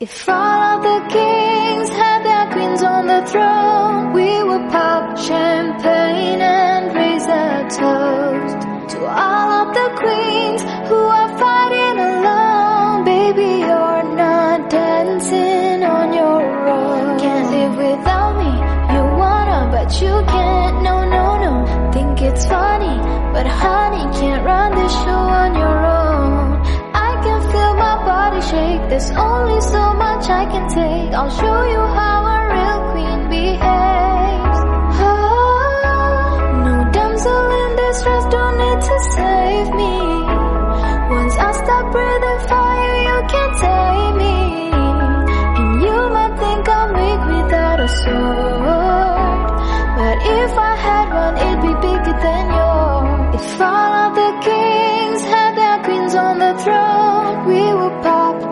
If all of the kings had their queens on the throne, we would pop champagne and raise a toast to all of the queens who are fighting alone. Baby, you're not dancing on your own. Can't live without me. You wanna, but you can't. No, no, no. Think it's funny, but honey, can't run this show on your own. There's only so much I can take. I'll show you how a real queen behaves. Oh, no damsel in distress, don't need to save me. Once I stop breathing fire, you can't take me. And you might think I'm weak without a sword. But if I had one, it'd be bigger than yours. If all of the kings had their queens on the throne,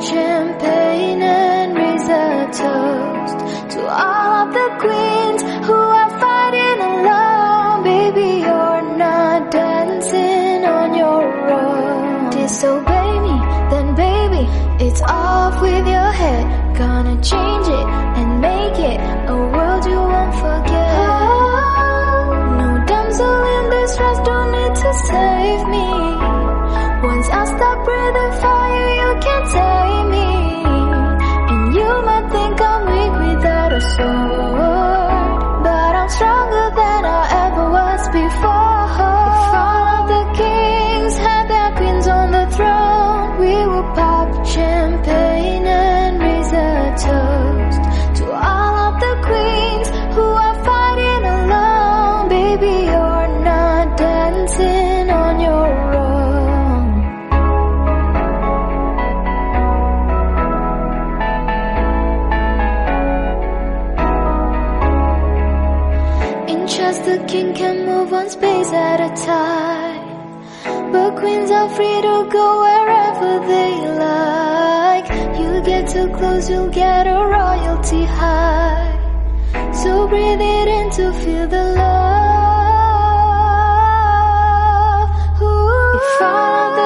champagne and raise a toast to all of the queens who are fighting alone. Baby, you're not dancing on your own. Disobey me, then baby, it's off with your head. Gonna change it and make it a world you won't forget. No damsel in distress, don't need to save me. Once I stop breathing fire, you can't take Inches the king can move one space at a time. But queens are free to go wherever they like. You get too close, you'll get a royalty high. So breathe it in to feel the love. Ooh. If all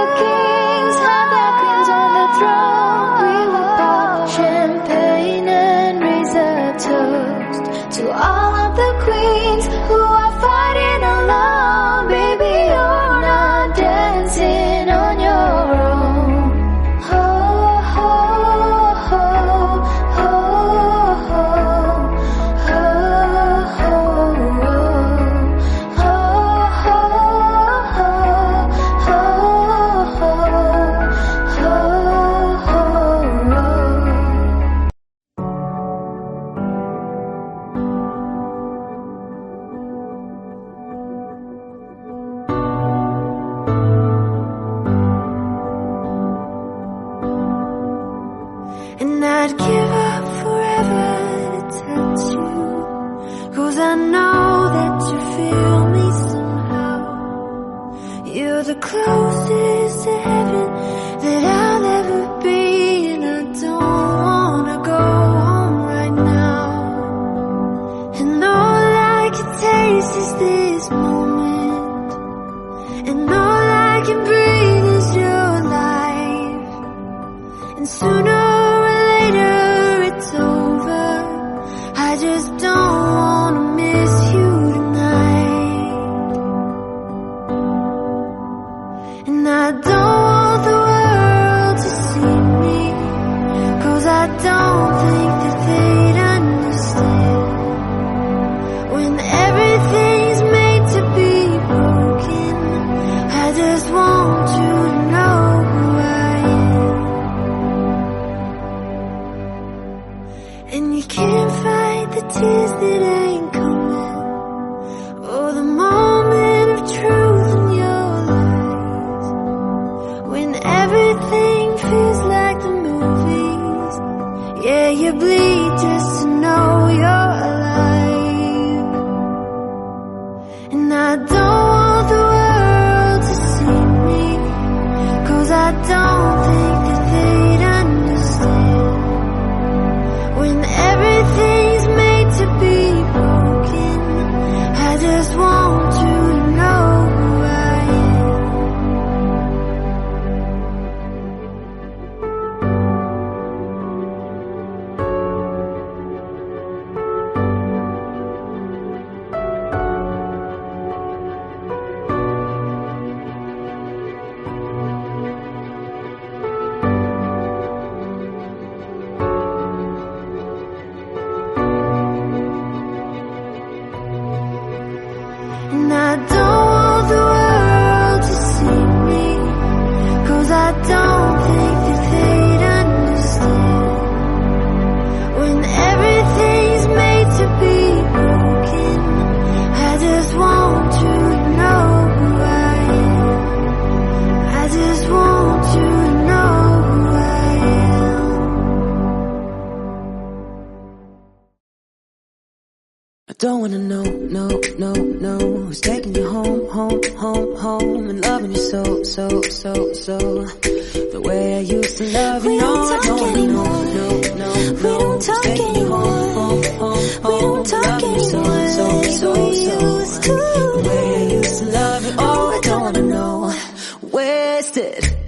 Did.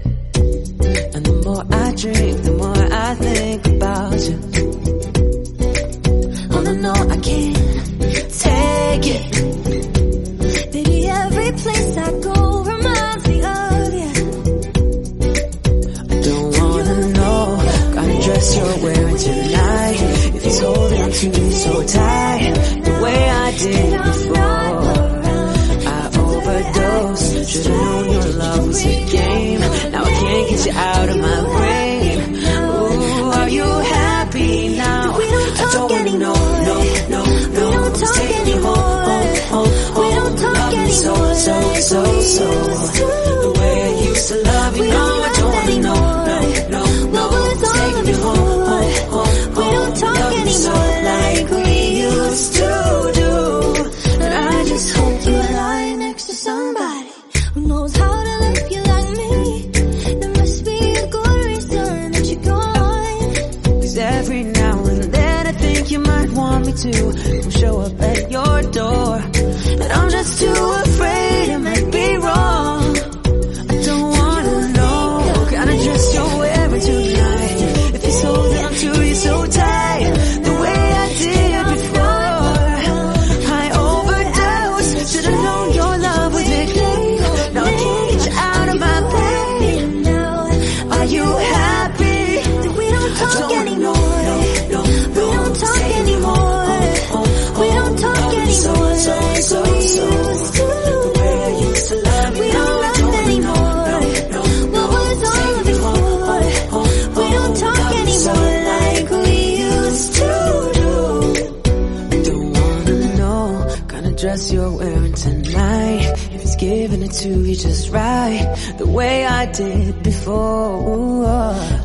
right the way I did before.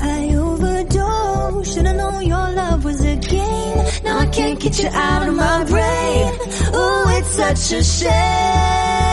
I overdosed, should've known your love was a game. Now I can't get you out of my brain. Oh, it's such a shame.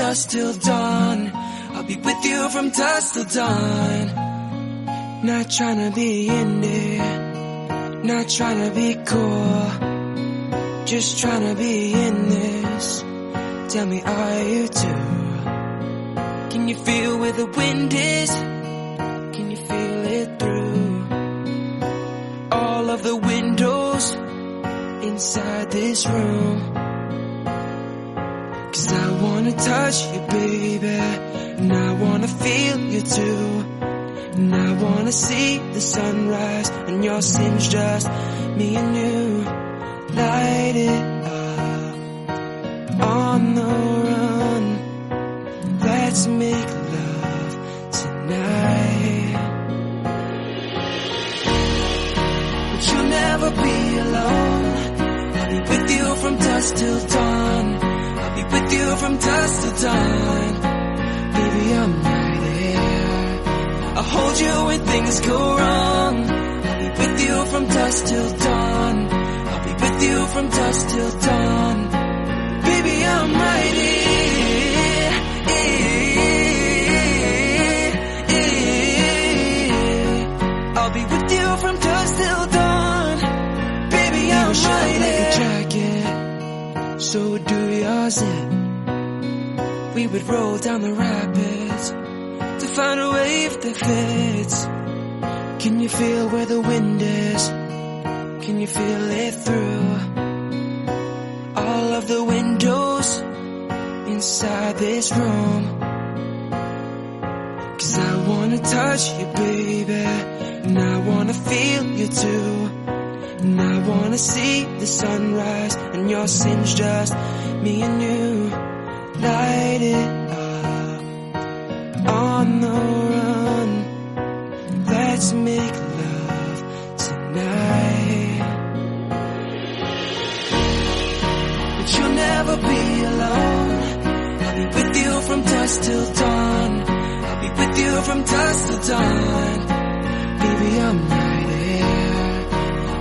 Dusk till dawn. I'll be with you from dusk till dawn. Not trying to be in there, not trying to be cool. Just trying to be in this. Tell me, are you too? Can you feel where the wind is? Can you feel it through all of the windows inside this room? Cause I wanna touch you, baby. And I wanna feel you too. And I wanna see the sunrise and your sins just me and you. Light it up on the run. Let's make love tonight. But you'll never be alone. I'll be with you from dusk till dawn from dusk to dawn. Baby, I'm right here. I'll hold you when things go wrong. I'll be with you from dusk till dawn. I'll be with you from dusk till dawn. Baby, I'm right here. I'll be with you from dusk till dawn. Baby, I'm right here. So do yours. Yeah. We would roll down the rapids to find a wave that fits. Can you feel where the wind is? Can you feel it through all of the windows inside this room? Cause I wanna touch you, baby, and I wanna feel you too. And I wanna see the sunrise and your sins just me and you. Light it up on the run. Let's make love tonight. But you'll never be alone. I'll be with you from dusk till dawn. I'll be with you from dusk till dawn. Baby, I'm right here.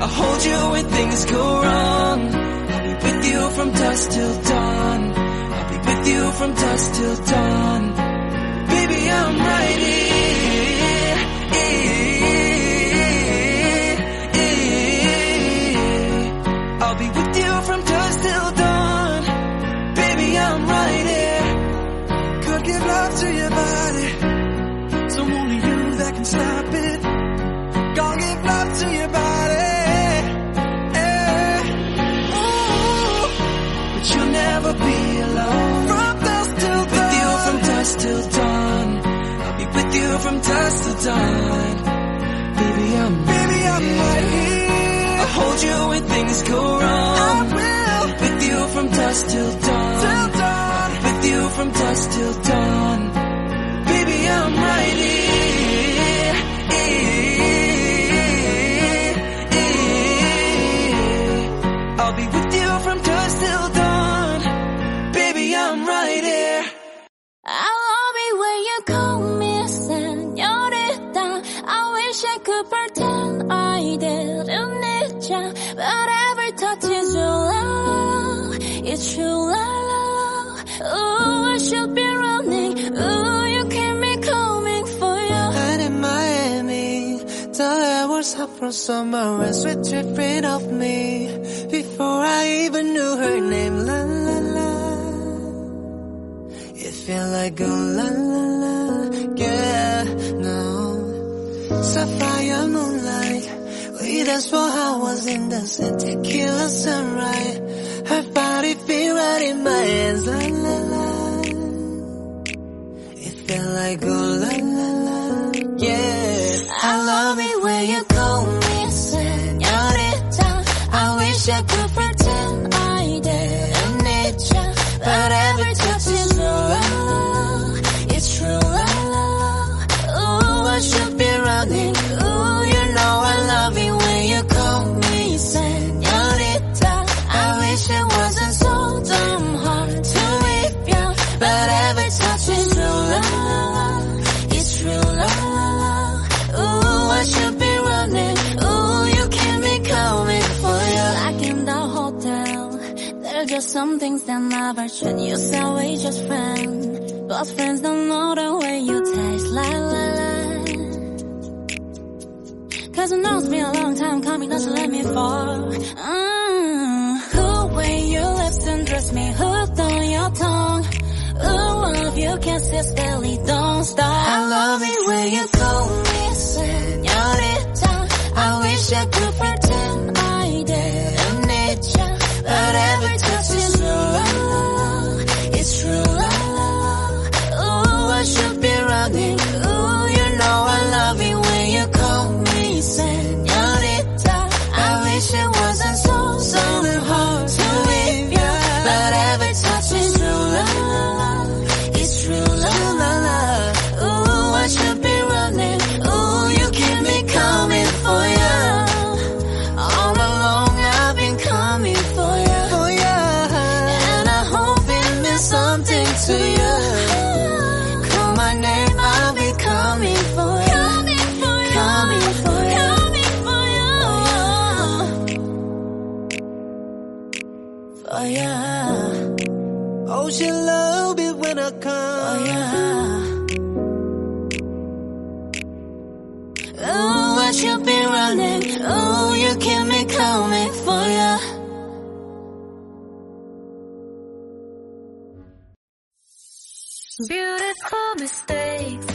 I'll hold you when things go wrong. I'll be with you from dusk till dawn. Be with you from dusk till dawn. Baby, I'm right from dusk till dawn. Baby, I'm Baby, I'm right here. I'll hold you when things go wrong. From summer and sweet dripping off me. Before I even knew her name, la la la. It felt like oh la la la, yeah, no. Sapphire moonlight, we danced for hours in the sun, tequila sunrise. Her body feel right in my hands, la la la. It felt like oh la la la, yeah. I love it when you I wish some things that never change. You say we just friends, but friends don't know the way you taste. La la la. Cause it knows me a long time coming, doesn't let me fall. Mm. Who when your lips undress me, hooked on your tongue. Ooh, of you kisses steadily, don't stop. I love it when you call me senorita. I wish I could Beautiful mistakes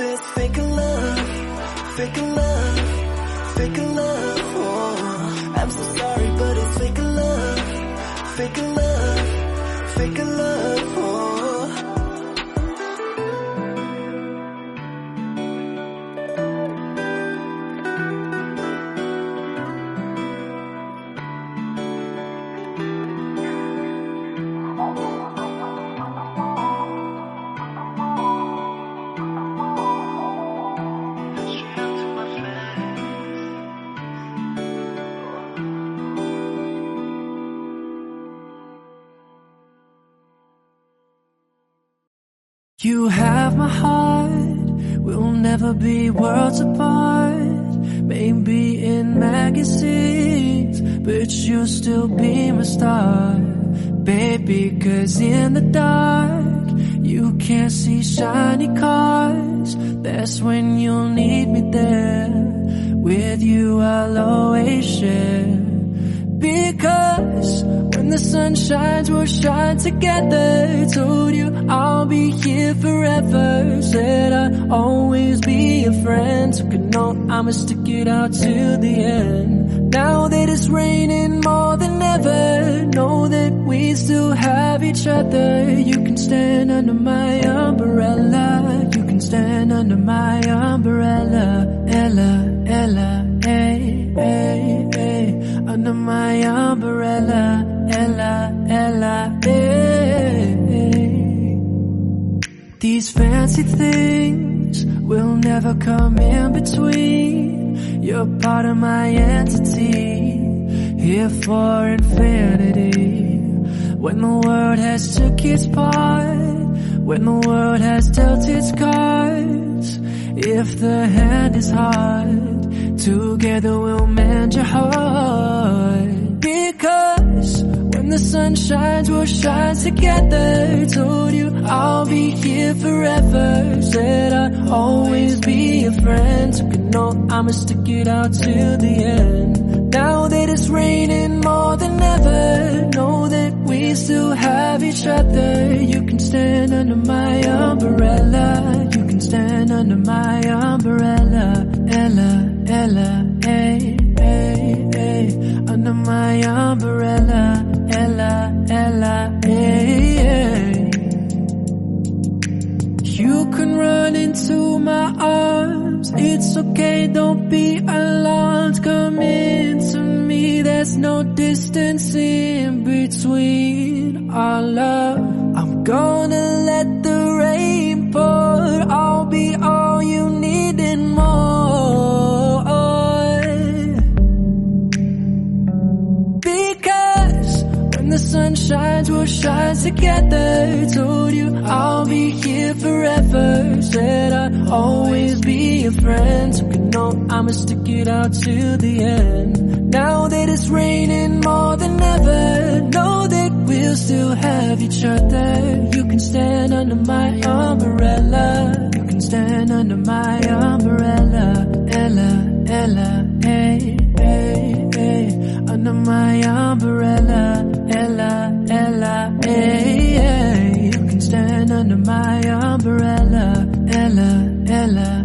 this fake love, fake love fake love. Oh, I'm so sorry, but it's fake love, fake love, fake love. Oh. Worlds apart. Maybe in magazines, but you'll still be my star. Baby, cause in the dark, you can't see shiny cars. That's when you'll need me there. With you, I'll always share. Because when the sun shines, we'll shine together. Told you I'll be here forever. Said I'd always be a friend. Took a note, I'ma stick it out to the end. Now that it's raining more than ever, know that we still have each other. You can stand under my umbrella. You can stand under my umbrella. Ella, Ella, hey, hey, hey. Under my umbrella. Hey. These fancy things will never come in between. You're part of my entity, here for infinity. When the world has took its part, when the world has dealt its cards, if the hand is hard, together we'll mend your heart. The sun shines, we'll shine together. Told you I'll be here forever. Said I'd always be a friend. Took a note, I'ma stick it out till the end. Now that it's raining more than ever, know that we still have each other. You can stand under my umbrella. You can stand under my umbrella. Ella, Ella, hey, hey, hey. Under my umbrella. Ella, Ella, eh, hey. You can run into my arms. It's okay, don't be alarmed. Come into me. There's no distance in between our love. I'm gonna shines, we'll shine together. Told you I'll be here forever. Said I'd always be your friend. So you know I'ma stick it out till the end. Now that it's raining more than ever, know that we'll still have each other. You can stand under my umbrella. You can stand under my umbrella. Ella, Ella, hey, hey, hey, under my umbrella. Ella, Ella, eh, hey, hey. You can stand under my umbrella, Ella, Ella.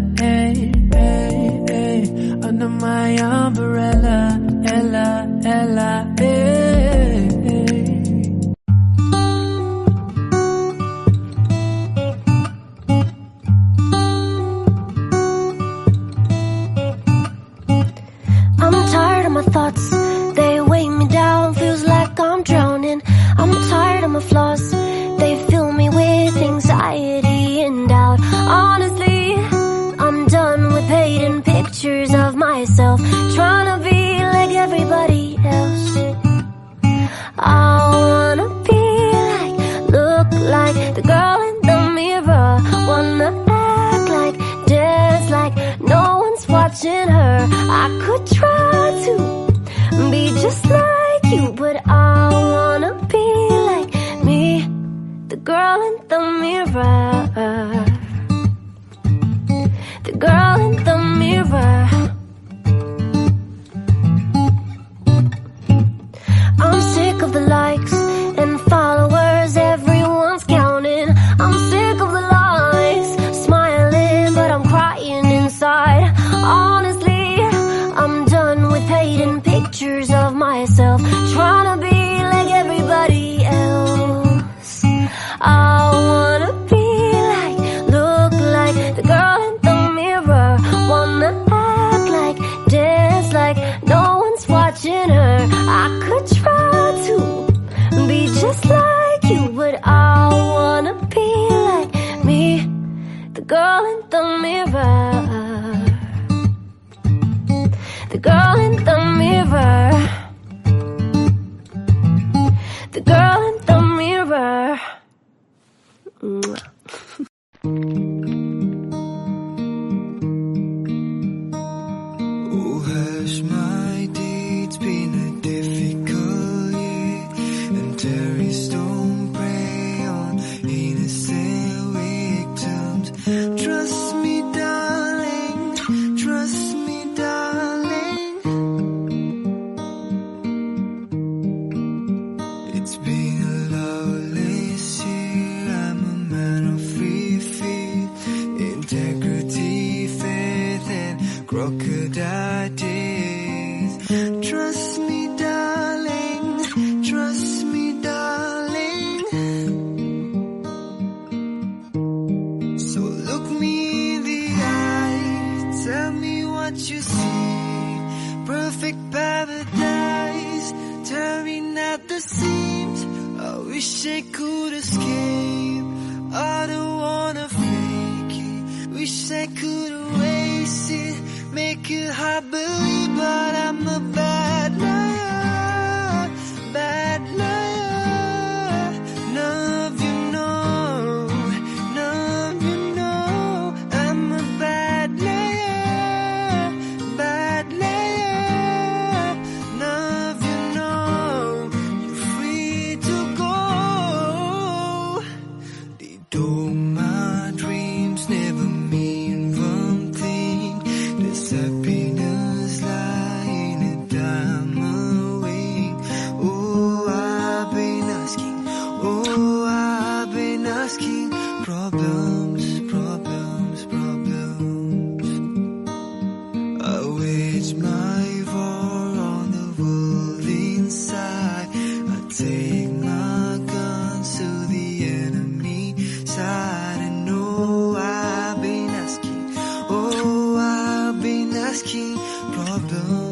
love.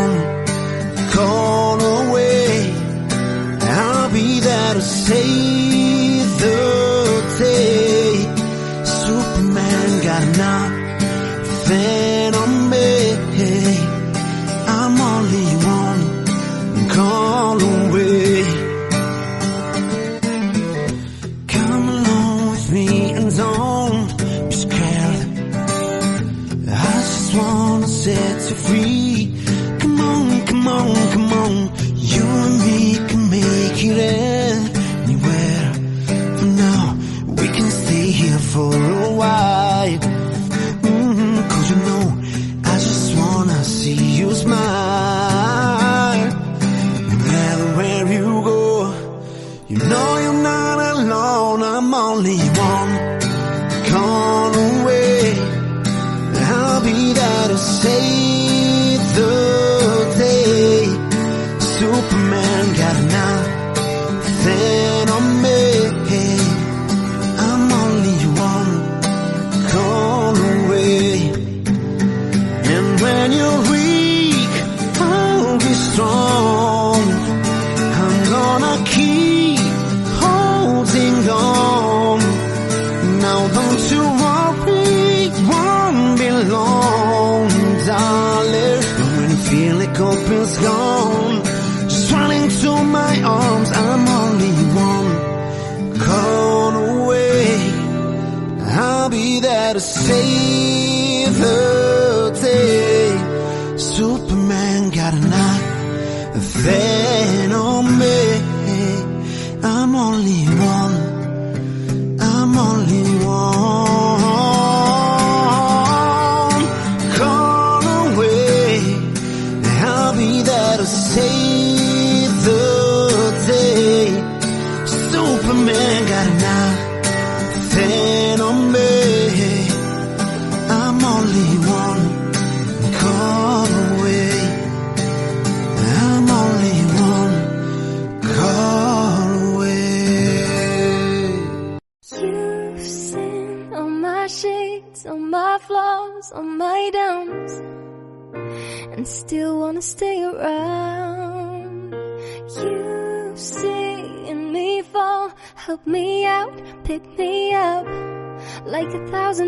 One call away. I'll be there to save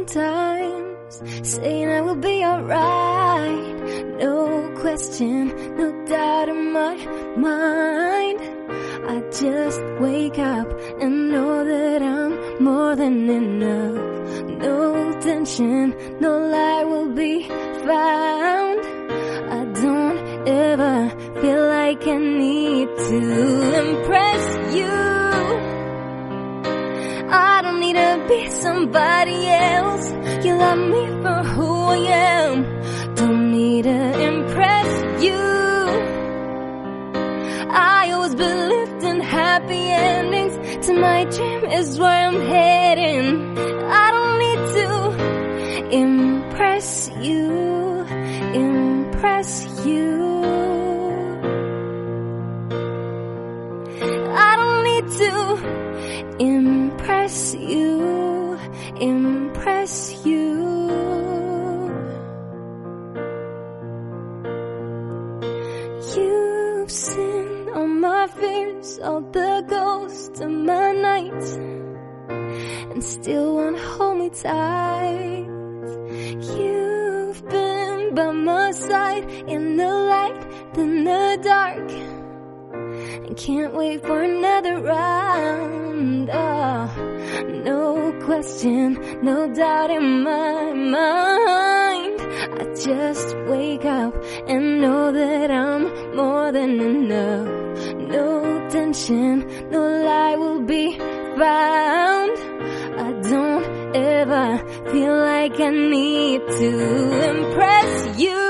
a thousand times, saying I will be alright. No question, no doubt in my mind. I just wake up and know that I'm more than enough. No tension, no lie will be found. I don't ever feel like I need to impress you. I don't need to be somebody else. You love me for who I am. Don't need to impress you. I always believed in happy endings. To my dream is where I'm heading. I don't need to impress you, impress you. I don't need to impress you, impress you. You've seen all my fears, all the ghosts of my nights, and still wanna hold me tight. You've been by my side in the light, then the dark, and can't wait for another round. Oh, question, no doubt in my mind. I just wake up and know that I'm more than enough. No tension, no lie will be found. I don't ever feel like I need to impress you.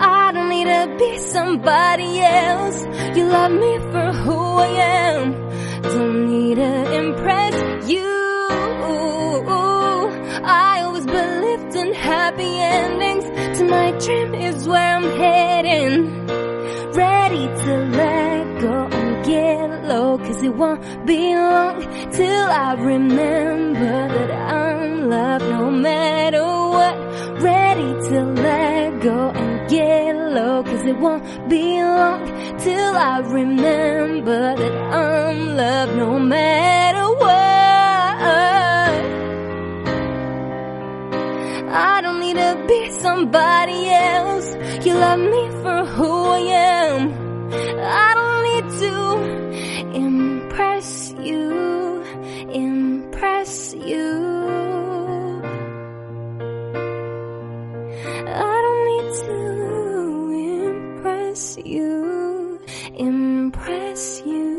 I don't need to be somebody else. You love me for who I am. Don't need to impress you. I always believed in happy endings. My dream is where I'm heading. Ready to let go and get low. Cause it won't be long till I remember that I'm loved no matter what. Ready to let go and get cause it won't be long till I remember that I'm loved no matter what. I don't need to be somebody else. You love me for who I am. I don't need to impress you impress you. impress you, impress you.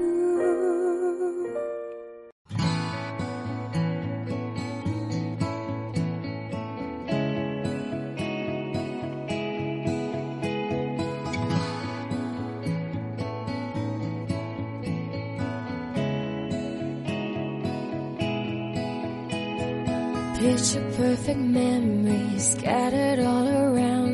Picture perfect memories scattered all around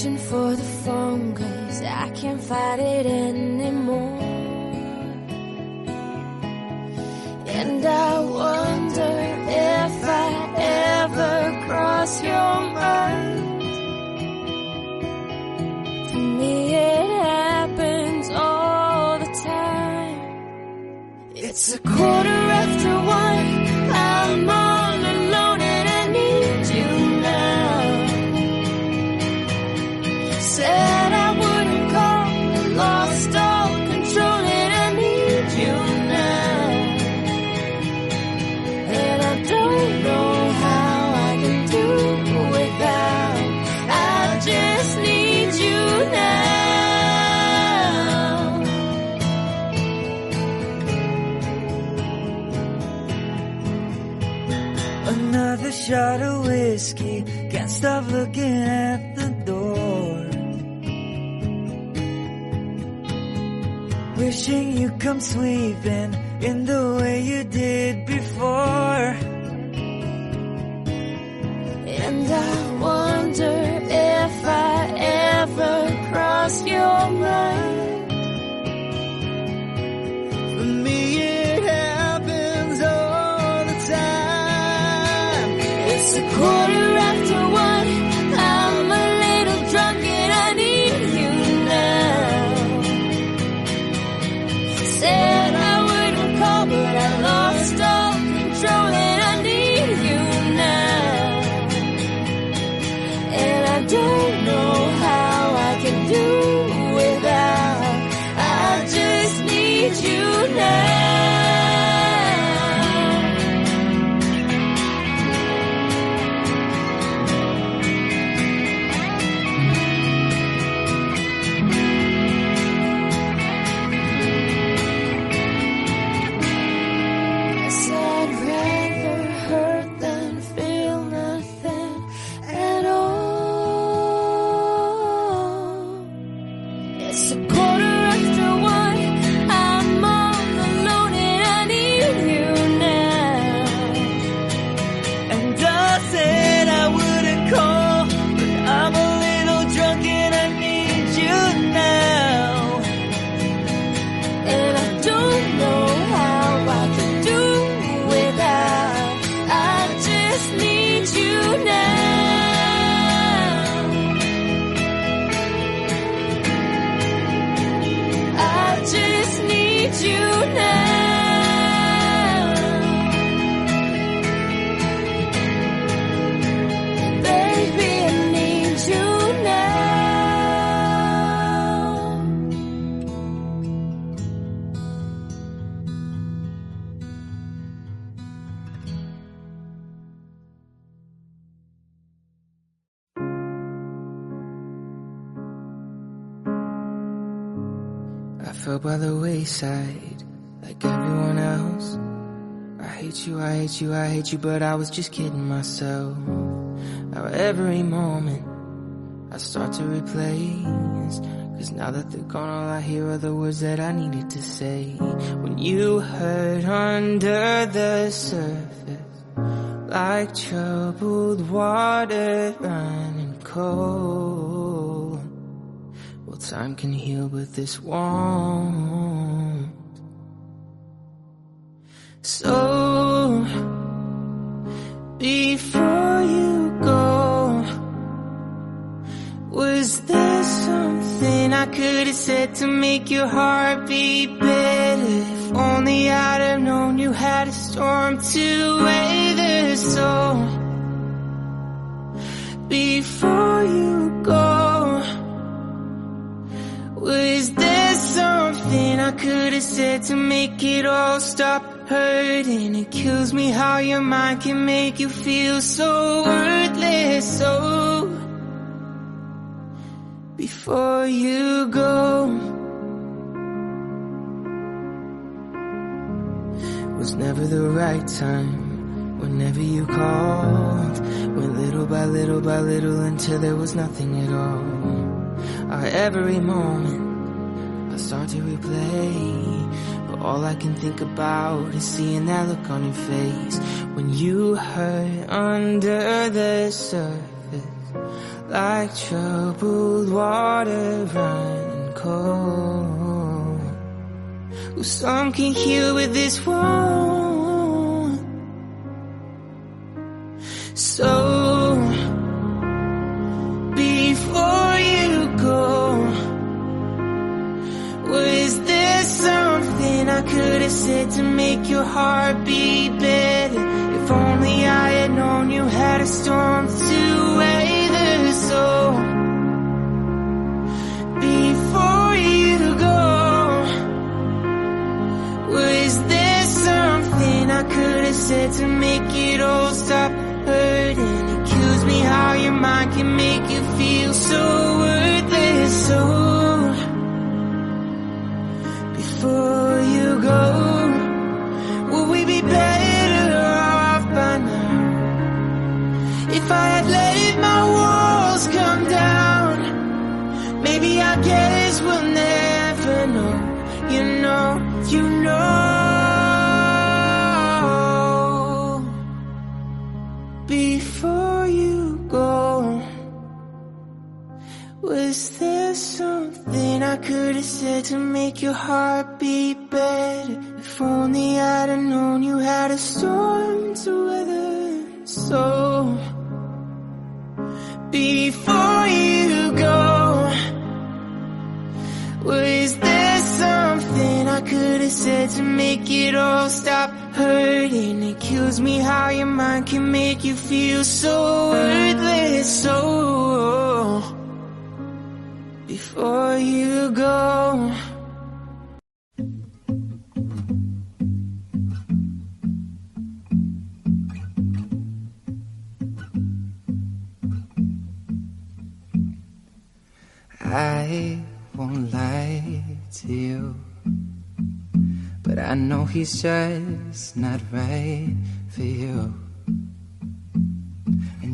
reaching for the phone cause I can't fight it anymore. come sweeping in the way you did before. like everyone else. I hate you, I hate you, I hate you, but I was just kidding myself. Now every moment I start to replace. Cause now that they're gone, all I hear are the words that I needed to say. When you hurt under the surface, like troubled water running cold. Well, time can heal, but this won't. So, before you go, was there something I could have said to make your heart beat better? If only I'd have known you had a storm to weather. So, before you go, was there something I could have said to make it all stop hurting? It kills me how your mind can make you feel so worthless. So, before you go, was never the right time. Whenever you called, went little by little by little until there was nothing at all. Our every moment I start to replay. All I can think about is seeing that look on your face when you hurt under the surface, like troubled water running cold. Well, some can heal, but this won't. Said to make your heart beat better? If only I had known you had a storm to weather. So, before you go, was there something I could have said to make it all stop hurting? Kills me how your mind can make you feel so worthless. So, before you go, will we be better off by now? If I had let my walls come down, maybe I guess we'll never know. You know, you know. Was there something I could have said to make your heart beat better? If only I'd have known you had a storm to weather. So, before you go, was there something I could have said to make it all stop hurting? It kills me how your mind can make you feel so worthless. So, before you go. I won't lie to you, but I know he's just not right for you.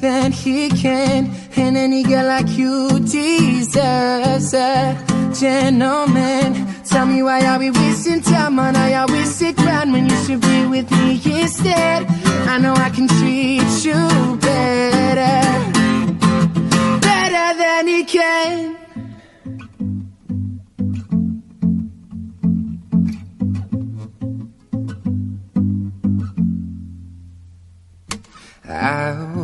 than he can. And any girl like you deserves a gentleman. Tell me why are we wasting time on I always sit around when you should be with me instead. I know I can treat you better, better than he can. I'll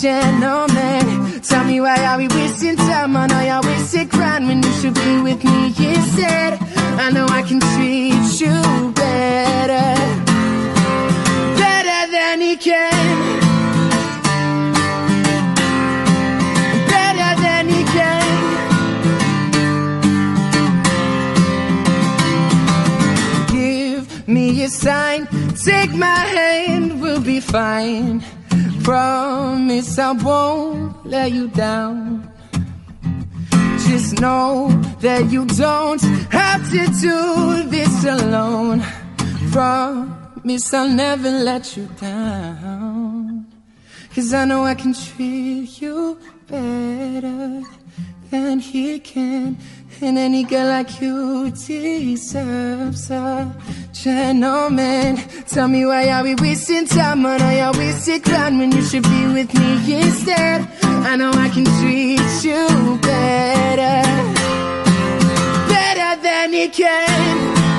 gentlemen. Tell me why are we wasting time? I know you're wasting grind when you should be with me instead. I know I can treat you better, better than he can. Better than he can. Give me a sign, take my hand, we'll be fine. Promise I won't let you down. Just know that you don't have to do this alone. Promise I'll never let you down. Cause I know I can treat you better than he can. And any girl like you deserves a gentleman. Tell me why are we wasting time on all your wasted grind when you should be with me instead? I know I can treat you better, better than he can.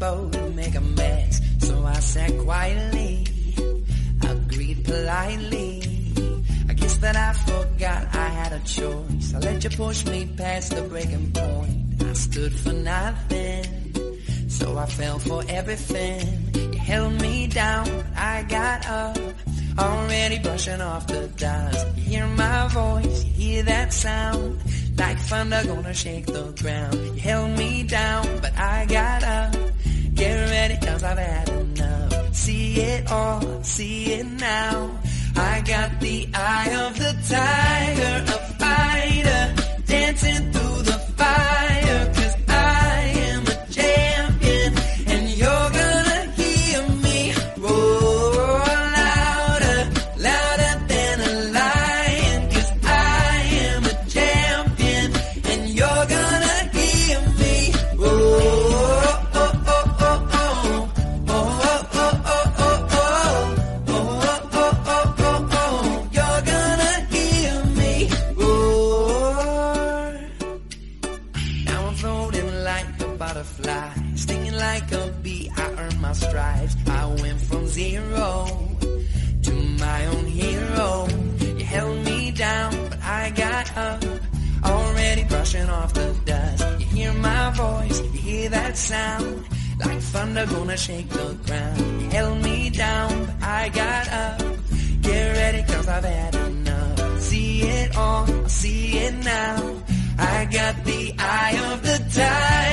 Boat and make a mess. So I sat quietly, agreed politely. I guess that I forgot I had a choice. I let you push me past the breaking point. I stood for nothing, so I fell for everything. You held me down, but I got up. Already brushing off the dust. You hear my voice, you hear that sound. Like thunder gonna shake the ground. You held me down, but I got up. Get ready, cause I've had enough. See it all, see it now. I got the eye of the tiger, a fighter, dancing through thunder gonna shake the ground. Held me down, but I got up. Get ready, cause I've had enough. See it all, I see it now. I got the eye of the tiger,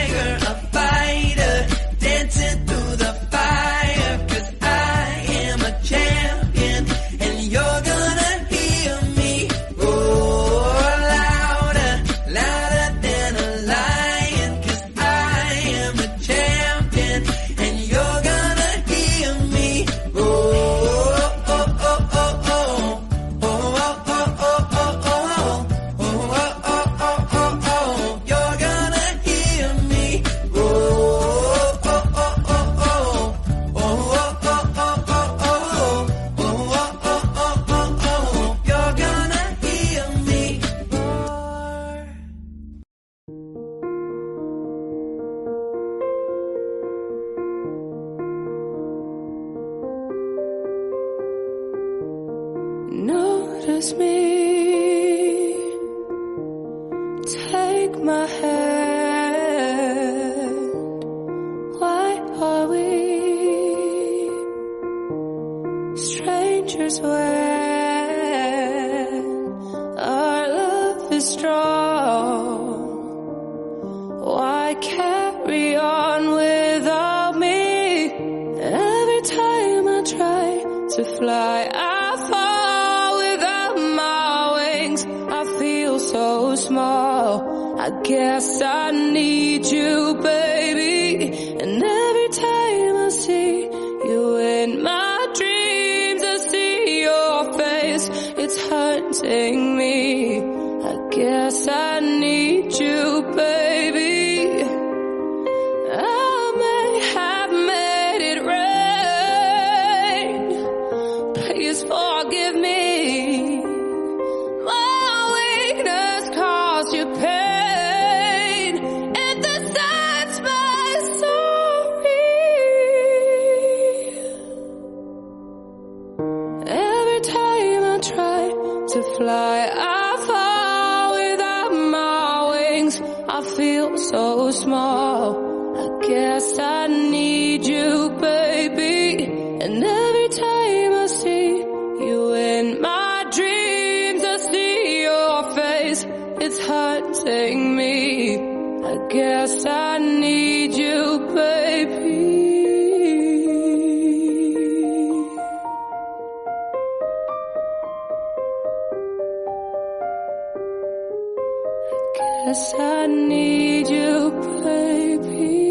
Yes, I need you, baby.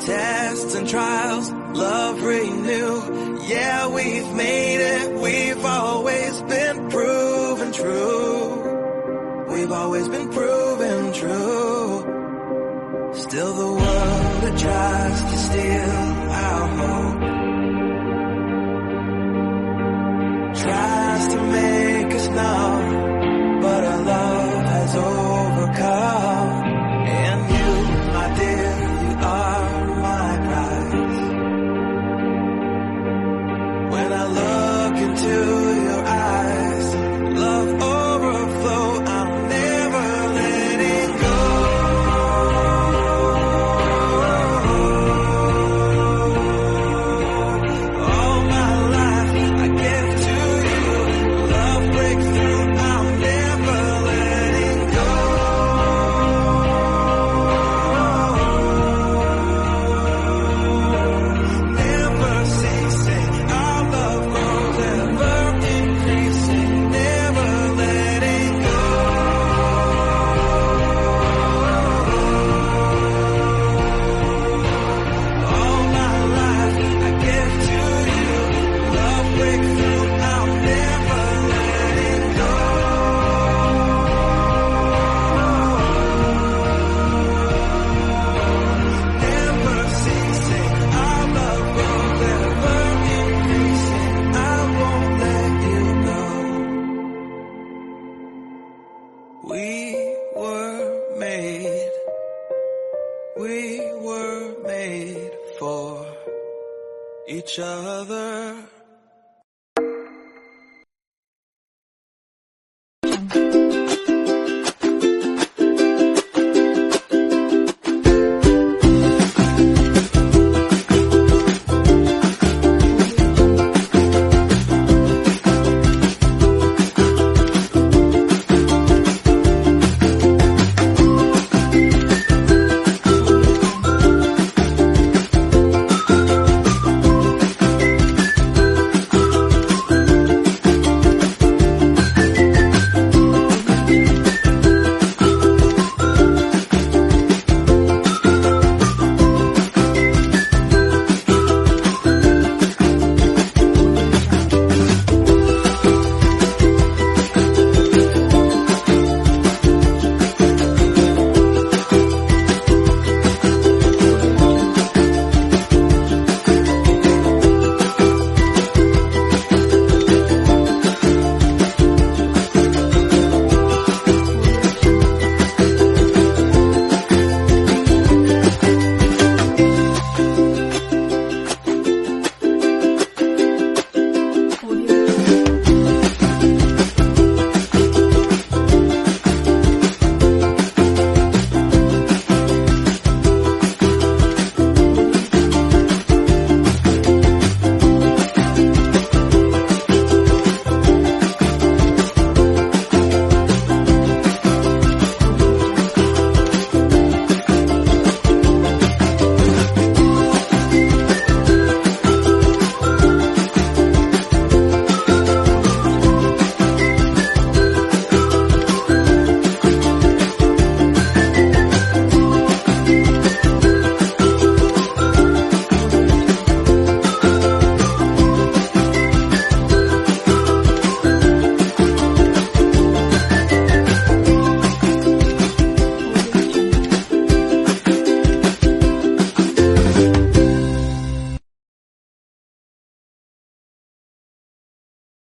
Tests and trials, love renew. Yeah, we've made it. We've always been proven true. We've always been proven true. Still the world that tries to steal our hope